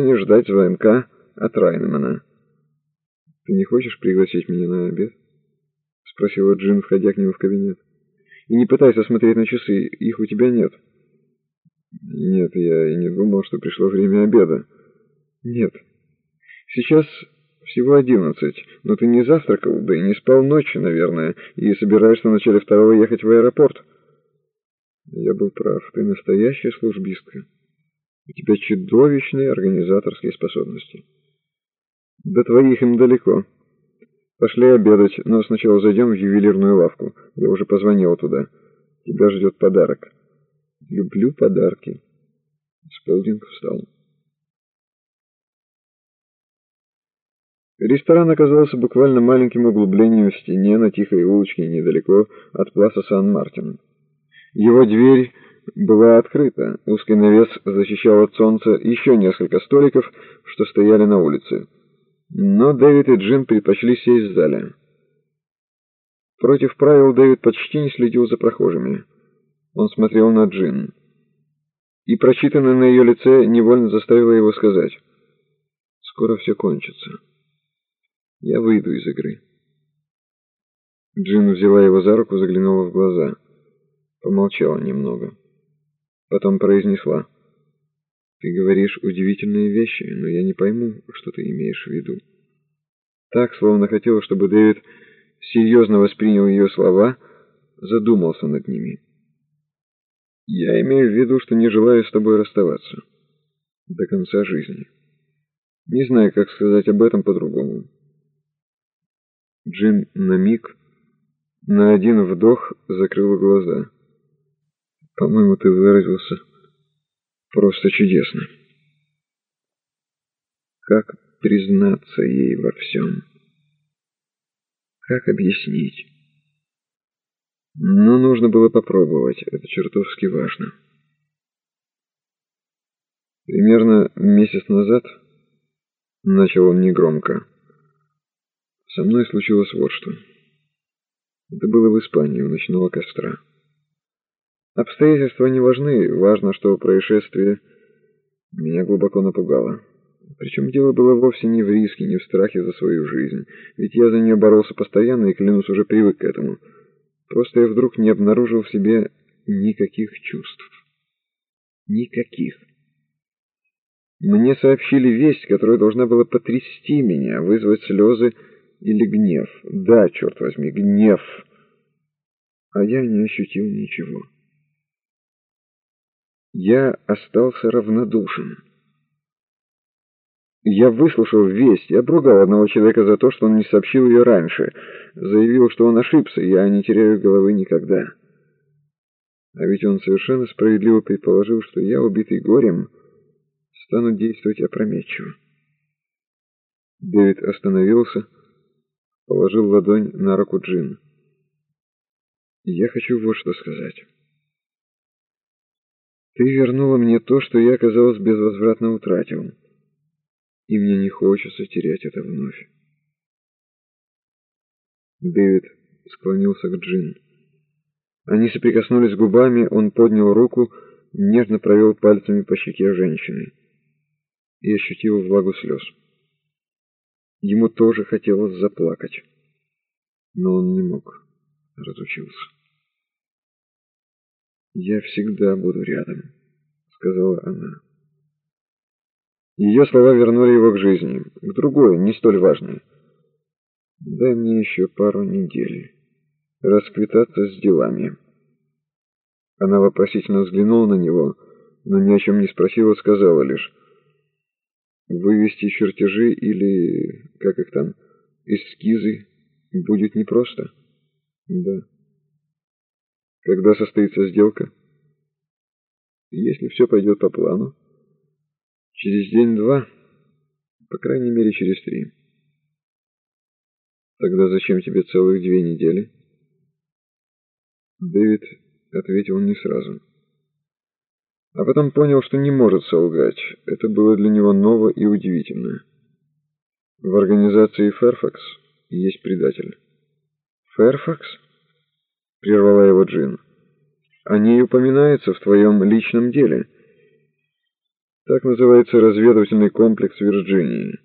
не ждать звонка от Райнмана. «Ты не хочешь пригласить меня на обед?» — спросила Джин, входя к нему в кабинет. «И не пытайся смотреть на часы, их у тебя нет». «Нет, я и не думал, что пришло время обеда». «Нет. Сейчас всего одиннадцать, но ты не завтракал, да и не спал ночью, наверное, и собираешься в начале второго ехать в аэропорт». «Я был прав, ты настоящая службистка». У тебя чудовищные организаторские способности. До твоих им далеко. Пошли обедать, но сначала зайдем в ювелирную лавку. Я уже позвонил туда. Тебя ждет подарок. Люблю подарки. Сполдинг встал. Ресторан оказался буквально маленьким углублением в стене на тихой улочке недалеко от Пласа Сан-Мартин. Его дверь была открыта. Узкий навес защищал от солнца еще несколько столиков, что стояли на улице. Но Дэвид и Джим предпочли сесть в зале. Против правил Дэвид почти не следил за прохожими. Он смотрел на Джин. И прочитанное на ее лице невольно заставило его сказать. «Скоро все кончится. Я выйду из игры». Джин взяла его за руку, заглянула в глаза. Помолчала немного. Потом произнесла. «Ты говоришь удивительные вещи, но я не пойму, что ты имеешь в виду». Так, словно хотела, чтобы Дэвид серьезно воспринял ее слова, задумался над ними. «Я имею в виду, что не желаю с тобой расставаться. До конца жизни. Не знаю, как сказать об этом по-другому». Джин на миг, на один вдох закрыл глаза. По-моему, ты выразился просто чудесно. Как признаться ей во всем? Как объяснить? Но нужно было попробовать, это чертовски важно. Примерно месяц назад, начал он негромко, со мной случилось вот что. Это было в Испании у ночного костра. Обстоятельства не важны, важно, что происшествие меня глубоко напугало. Причем дело было вовсе не в риске, не в страхе за свою жизнь, ведь я за нее боролся постоянно и, клянусь, уже привык к этому. Просто я вдруг не обнаружил в себе никаких чувств. Никаких. Мне сообщили весть, которая должна была потрясти меня, вызвать слезы или гнев. Да, черт возьми, гнев. А я не ощутил ничего. Я остался равнодушен. Я выслушал весть и обругал одного человека за то, что он не сообщил ее раньше. Заявил, что он ошибся, я не теряю головы никогда. А ведь он совершенно справедливо предположил, что я, убитый горем, стану действовать опрометчиво. Дэвид остановился, положил ладонь на руку Джин. «Я хочу вот что сказать». Ты вернула мне то, что я, казалось, безвозвратно утратил. И мне не хочется терять это вновь. Дэвид склонился к Джин. Они соприкоснулись губами, он поднял руку, нежно провел пальцами по щеке женщины и ощутил влагу слез. Ему тоже хотелось заплакать, но он не мог, разучился. «Я всегда буду рядом», — сказала она. Ее слова вернули его к жизни, к другой, не столь важной. «Дай мне еще пару недель. Расквитаться с делами». Она вопросительно взглянула на него, но ни о чем не спросила, сказала лишь. «Вывести чертежи или, как их там, эскизы будет непросто?» «Да». Когда состоится сделка? Если все пойдет по плану. Через день-два, по крайней мере, через три. Тогда зачем тебе целых две недели? Дэвид ответил не сразу. А потом понял, что не может солгать. Это было для него ново и удивительно. В организации Fairfax есть предатель. Fairfax? Прервала его Джин. «О ней упоминается в твоем личном деле». Так называется разведывательный комплекс Вирджинии.